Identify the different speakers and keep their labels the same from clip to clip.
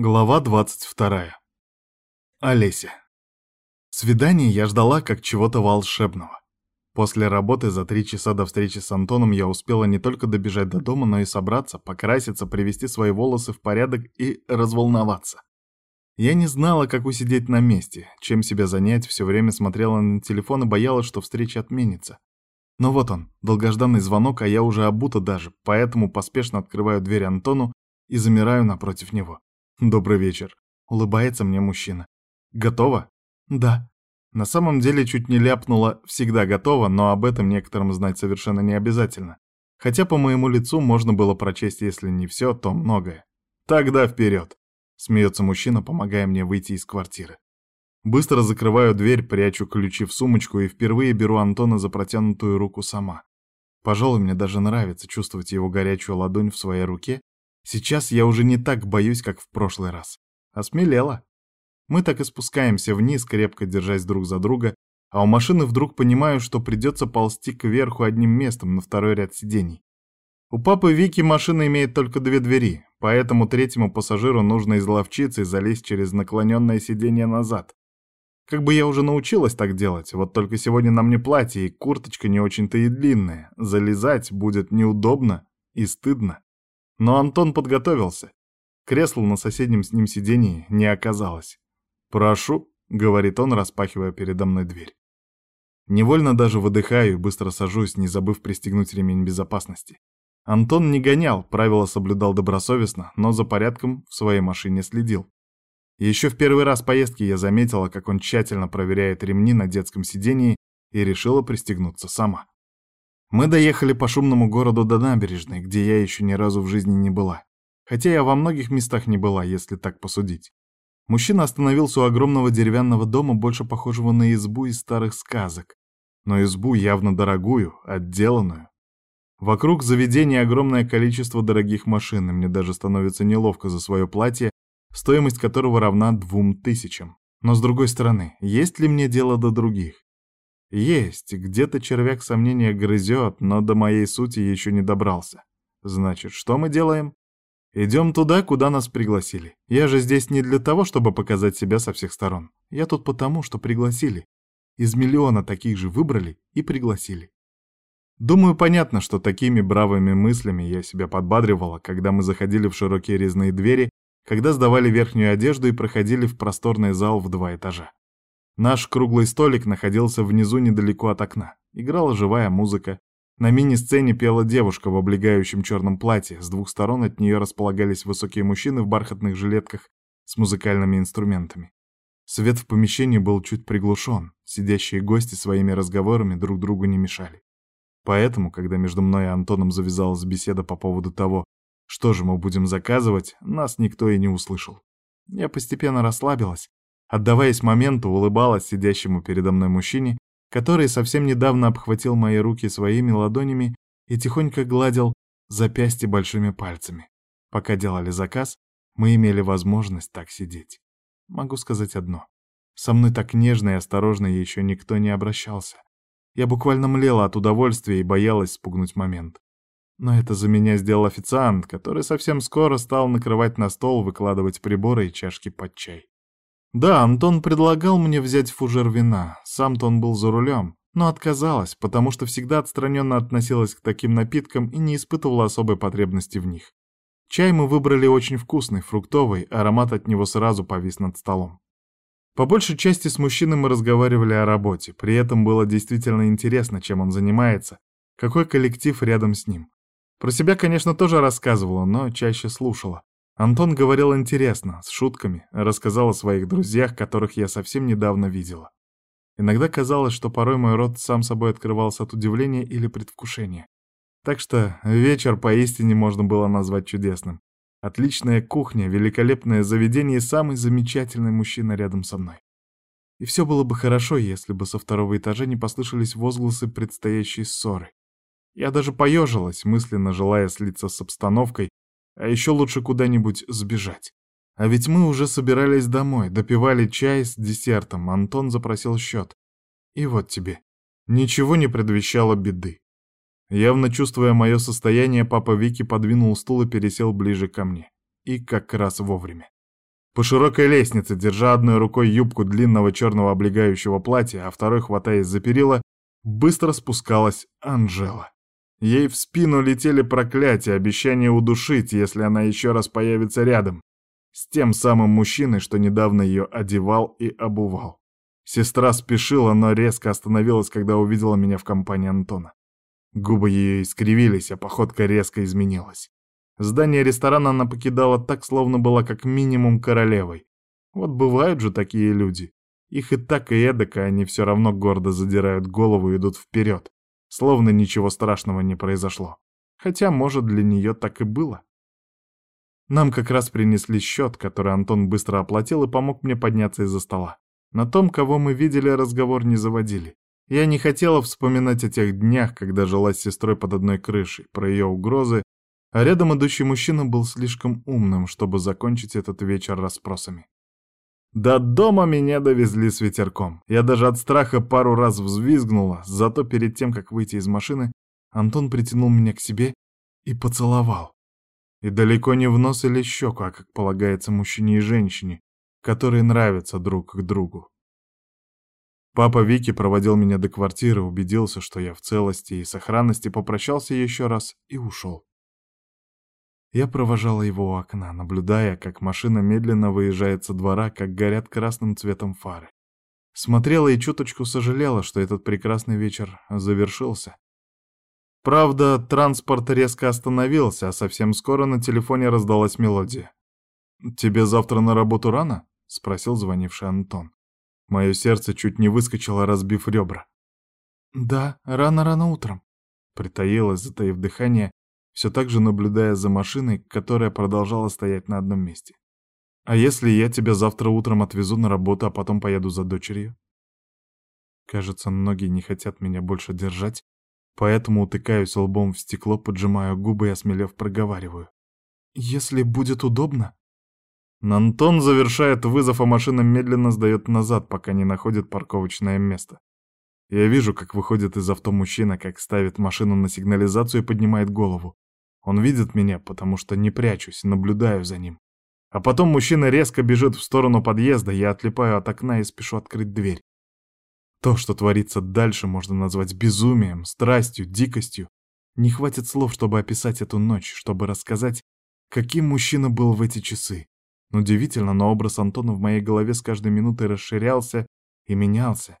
Speaker 1: Глава 22. Олеся. Свидание я ждала как чего-то волшебного. После работы за три часа до встречи с Антоном я успела не только добежать до дома, но и собраться, покраситься, привести свои волосы в порядок и разволноваться. Я не знала, как усидеть на месте, чем себя занять, все время смотрела на телефон и боялась, что встреча отменится. Но вот он, долгожданный звонок, а я уже обута даже, поэтому поспешно открываю дверь Антону и замираю напротив него. «Добрый вечер», — улыбается мне мужчина. «Готова?» «Да». На самом деле чуть не ляпнула «всегда готова», но об этом некоторым знать совершенно не обязательно. Хотя по моему лицу можно было прочесть, если не все, то многое. «Тогда вперед!» — смеется мужчина, помогая мне выйти из квартиры. Быстро закрываю дверь, прячу ключи в сумочку и впервые беру Антона за протянутую руку сама. Пожалуй, мне даже нравится чувствовать его горячую ладонь в своей руке Сейчас я уже не так боюсь, как в прошлый раз. Осмелела. Мы так и спускаемся вниз, крепко держась друг за друга, а у машины вдруг понимаю, что придется ползти кверху одним местом на второй ряд сидений. У папы Вики машина имеет только две двери, поэтому третьему пассажиру нужно изловчиться и залезть через наклоненное сиденье назад. Как бы я уже научилась так делать, вот только сегодня на мне платье и курточка не очень-то и длинная. Залезать будет неудобно и стыдно. Но Антон подготовился. Кресла на соседнем с ним сидении не оказалось. «Прошу», — говорит он, распахивая передо мной дверь. Невольно даже выдыхаю и быстро сажусь, не забыв пристегнуть ремень безопасности. Антон не гонял, правила соблюдал добросовестно, но за порядком в своей машине следил. Еще в первый раз поездки я заметила, как он тщательно проверяет ремни на детском сидении и решила пристегнуться сама. Мы доехали по шумному городу до набережной, где я еще ни разу в жизни не была. Хотя я во многих местах не была, если так посудить. Мужчина остановился у огромного деревянного дома, больше похожего на избу из старых сказок. Но избу явно дорогую, отделанную. Вокруг заведения огромное количество дорогих машин, и мне даже становится неловко за свое платье, стоимость которого равна двум тысячам. Но с другой стороны, есть ли мне дело до других? Есть, где-то червяк сомнения грызет, но до моей сути еще не добрался. Значит, что мы делаем? Идем туда, куда нас пригласили. Я же здесь не для того, чтобы показать себя со всех сторон. Я тут потому, что пригласили. Из миллиона таких же выбрали и пригласили. Думаю, понятно, что такими бравыми мыслями я себя подбадривала, когда мы заходили в широкие резные двери, когда сдавали верхнюю одежду и проходили в просторный зал в два этажа. Наш круглый столик находился внизу недалеко от окна. Играла живая музыка. На мини-сцене пела девушка в облегающем черном платье. С двух сторон от нее располагались высокие мужчины в бархатных жилетках с музыкальными инструментами. Свет в помещении был чуть приглушен. Сидящие гости своими разговорами друг другу не мешали. Поэтому, когда между мной и Антоном завязалась беседа по поводу того, что же мы будем заказывать, нас никто и не услышал. Я постепенно расслабилась, Отдаваясь моменту, улыбалась сидящему передо мной мужчине, который совсем недавно обхватил мои руки своими ладонями и тихонько гладил запястье большими пальцами. Пока делали заказ, мы имели возможность так сидеть. Могу сказать одно. Со мной так нежно и осторожно еще никто не обращался. Я буквально млела от удовольствия и боялась спугнуть момент. Но это за меня сделал официант, который совсем скоро стал накрывать на стол, выкладывать приборы и чашки под чай. Да, Антон предлагал мне взять фужер вина, сам-то он был за рулем, но отказалась, потому что всегда отстраненно относилась к таким напиткам и не испытывала особой потребности в них. Чай мы выбрали очень вкусный, фруктовый, аромат от него сразу повис над столом. По большей части с мужчиной мы разговаривали о работе, при этом было действительно интересно, чем он занимается, какой коллектив рядом с ним. Про себя, конечно, тоже рассказывала, но чаще слушала. Антон говорил интересно, с шутками, рассказал о своих друзьях, которых я совсем недавно видела. Иногда казалось, что порой мой рот сам собой открывался от удивления или предвкушения. Так что вечер поистине можно было назвать чудесным. Отличная кухня, великолепное заведение и самый замечательный мужчина рядом со мной. И все было бы хорошо, если бы со второго этажа не послышались возгласы предстоящей ссоры. Я даже поежилась, мысленно желая слиться с обстановкой а еще лучше куда-нибудь сбежать. А ведь мы уже собирались домой, допивали чай с десертом, Антон запросил счет. И вот тебе. Ничего не предвещало беды. Явно чувствуя мое состояние, папа Вики подвинул стул и пересел ближе ко мне. И как раз вовремя. По широкой лестнице, держа одной рукой юбку длинного черного облегающего платья, а второй хватаясь за перила, быстро спускалась Анжела. Ей в спину летели проклятия, обещания удушить, если она еще раз появится рядом, с тем самым мужчиной, что недавно ее одевал и обувал. Сестра спешила, но резко остановилась, когда увидела меня в компании Антона. Губы ее искривились, а походка резко изменилась. Здание ресторана она покидала так, словно была как минимум королевой. Вот бывают же такие люди. Их и так, и эдак, и они все равно гордо задирают голову и идут вперед, словно ничего страшного не произошло. Хотя, может, для нее так и было. Нам как раз принесли счет, который Антон быстро оплатил и помог мне подняться из-за стола. На том, кого мы видели, разговор не заводили. Я не хотела вспоминать о тех днях, когда жила с сестрой под одной крышей, про ее угрозы, а рядом идущий мужчина был слишком умным, чтобы закончить этот вечер расспросами. До дома меня довезли с ветерком. Я даже от страха пару раз взвизгнула, зато перед тем, как выйти из машины, Антон притянул меня к себе и поцеловал. И далеко не в нос или щеку, а как полагается мужчине и женщине, которые нравятся друг к другу. Папа Вики проводил меня до квартиры, убедился, что я в целости и сохранности, попрощался еще раз и ушел. Я провожала его у окна, наблюдая, как машина медленно выезжает со двора, как горят красным цветом фары. Смотрела и чуточку сожалела, что этот прекрасный вечер завершился. Правда, транспорт резко остановился, а совсем скоро на телефоне раздалась мелодия. «Тебе завтра на работу рано?» — спросил звонивший Антон. Мое сердце чуть не выскочило, разбив ребра. «Да, рано-рано утром», — притаилась, затаив дыхание, все так же наблюдая за машиной, которая продолжала стоять на одном месте. «А если я тебя завтра утром отвезу на работу, а потом поеду за дочерью?» Кажется, ноги не хотят меня больше держать, поэтому утыкаюсь лбом в стекло, поджимаю губы и, осмелев, проговариваю. «Если будет удобно?» Антон завершает вызов, а машина медленно сдает назад, пока не находит парковочное место. Я вижу, как выходит из авто мужчина, как ставит машину на сигнализацию и поднимает голову. Он видит меня, потому что не прячусь, наблюдаю за ним. А потом мужчина резко бежит в сторону подъезда, я отлипаю от окна и спешу открыть дверь. То, что творится дальше, можно назвать безумием, страстью, дикостью. Не хватит слов, чтобы описать эту ночь, чтобы рассказать, каким мужчина был в эти часы. Удивительно, но образ Антона в моей голове с каждой минутой расширялся и менялся.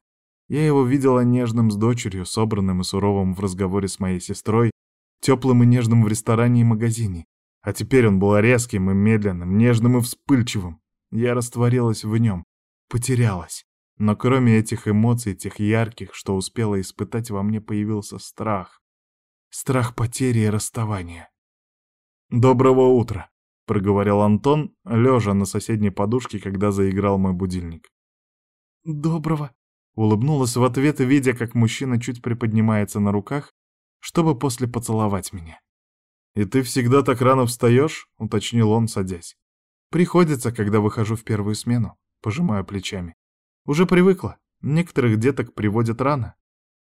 Speaker 1: Я его видела нежным с дочерью, собранным и суровым в разговоре с моей сестрой, теплым и нежным в ресторане и магазине. А теперь он был резким и медленным, нежным и вспыльчивым. Я растворилась в нем, потерялась. Но кроме этих эмоций, тех ярких, что успела испытать, во мне появился страх. Страх потери и расставания. «Доброго утра!» проговорил Антон, лежа на соседней подушке, когда заиграл мой будильник. «Доброго!» — улыбнулась в ответ, видя, как мужчина чуть приподнимается на руках, чтобы после поцеловать меня. «И ты всегда так рано встаешь?» — уточнил он, садясь. «Приходится, когда выхожу в первую смену», — пожимаю плечами. «Уже привыкла. Некоторых деток приводят рано.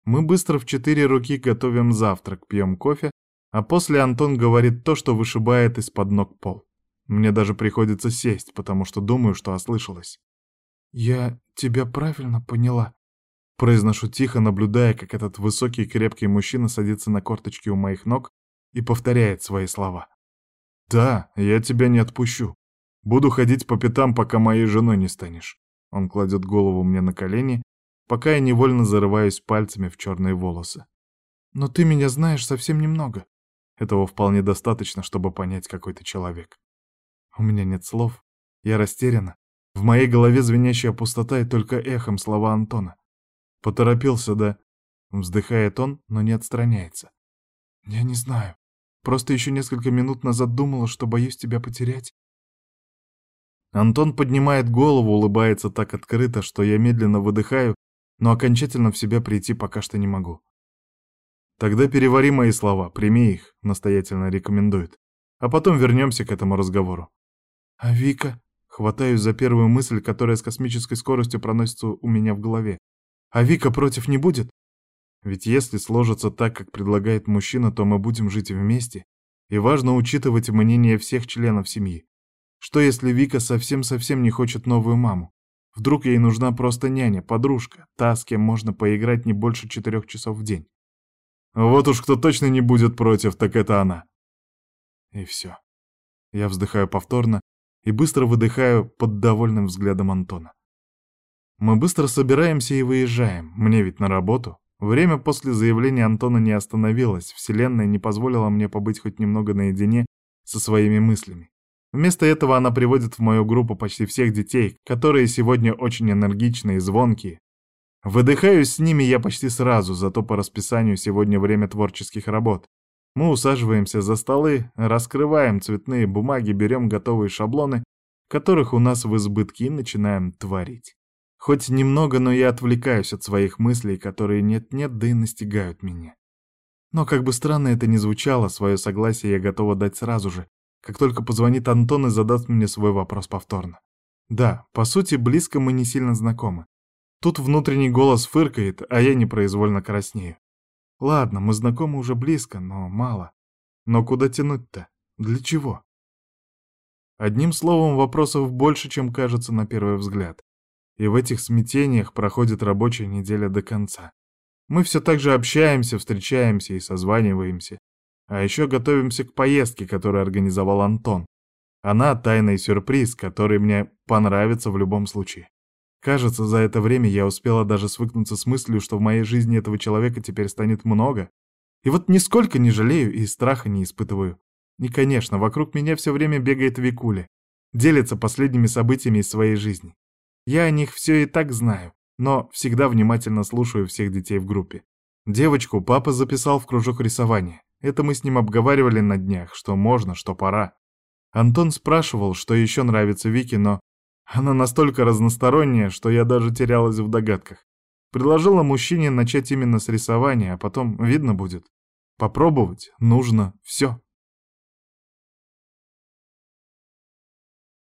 Speaker 1: Мы быстро в четыре руки готовим завтрак, пьем кофе, а после Антон говорит то, что вышибает из-под ног пол. Мне даже приходится сесть, потому что думаю, что ослышалась. «Я тебя правильно поняла», — произношу тихо, наблюдая, как этот высокий и крепкий мужчина садится на корточки у моих ног и повторяет свои слова. «Да, я тебя не отпущу. Буду ходить по пятам, пока моей женой не станешь». Он кладет голову мне на колени, пока я невольно зарываюсь пальцами в черные волосы. «Но ты меня знаешь совсем немного. Этого вполне достаточно, чтобы понять, какой ты человек. У меня нет слов. Я растеряна. В моей голове звенящая пустота и только эхом слова Антона. Поторопился, да? Вздыхает он, но не отстраняется. Я не знаю. Просто еще несколько минут назад думала, что боюсь тебя потерять. Антон поднимает голову, улыбается так открыто, что я медленно выдыхаю, но окончательно в себя прийти пока что не могу. Тогда перевари мои слова, прими их, настоятельно рекомендует. А потом вернемся к этому разговору. А Вика? Хватаюсь за первую мысль, которая с космической скоростью проносится у меня в голове. А Вика против не будет? Ведь если сложится так, как предлагает мужчина, то мы будем жить вместе, и важно учитывать мнение всех членов семьи. Что если Вика совсем-совсем не хочет новую маму? Вдруг ей нужна просто няня, подружка, та, с кем можно поиграть не больше четырех часов в день. Вот уж кто точно не будет против, так это она. И все. Я вздыхаю повторно и быстро выдыхаю под довольным взглядом Антона. Мы быстро собираемся и выезжаем, мне ведь на работу. Время после заявления Антона не остановилось, Вселенная не позволила мне побыть хоть немного наедине со своими мыслями. Вместо этого она приводит в мою группу почти всех детей, которые сегодня очень энергичные и звонкие. Выдыхаюсь с ними я почти сразу, зато по расписанию сегодня время творческих работ. Мы усаживаемся за столы, раскрываем цветные бумаги, берем готовые шаблоны, которых у нас в избытке, и начинаем творить. Хоть немного, но я отвлекаюсь от своих мыслей, которые нет-нет, да и настигают меня. Но как бы странно это ни звучало, свое согласие я готова дать сразу же, как только позвонит Антон и задаст мне свой вопрос повторно. Да, по сути, близко мы не сильно знакомы. Тут внутренний голос фыркает, а я непроизвольно краснею. Ладно, мы знакомы уже близко, но мало. Но куда тянуть-то? Для чего? Одним словом, вопросов больше, чем кажется на первый взгляд. И в этих смятениях проходит рабочая неделя до конца. Мы все так же общаемся, встречаемся и созваниваемся. А еще готовимся к поездке, которую организовал Антон. Она тайный сюрприз, который мне понравится в любом случае. Кажется, за это время я успела даже свыкнуться с мыслью, что в моей жизни этого человека теперь станет много. И вот нисколько не жалею и страха не испытываю. И, конечно, вокруг меня все время бегает Викуля. Делится последними событиями из своей жизни. Я о них все и так знаю, но всегда внимательно слушаю всех детей в группе. Девочку папа записал в кружок рисования. Это мы с ним обговаривали на днях, что можно, что пора. Антон спрашивал, что еще нравится Вике, но она настолько разносторонняя, что я даже терялась в догадках. Предложила мужчине начать именно с рисования, а потом видно будет. Попробовать нужно все.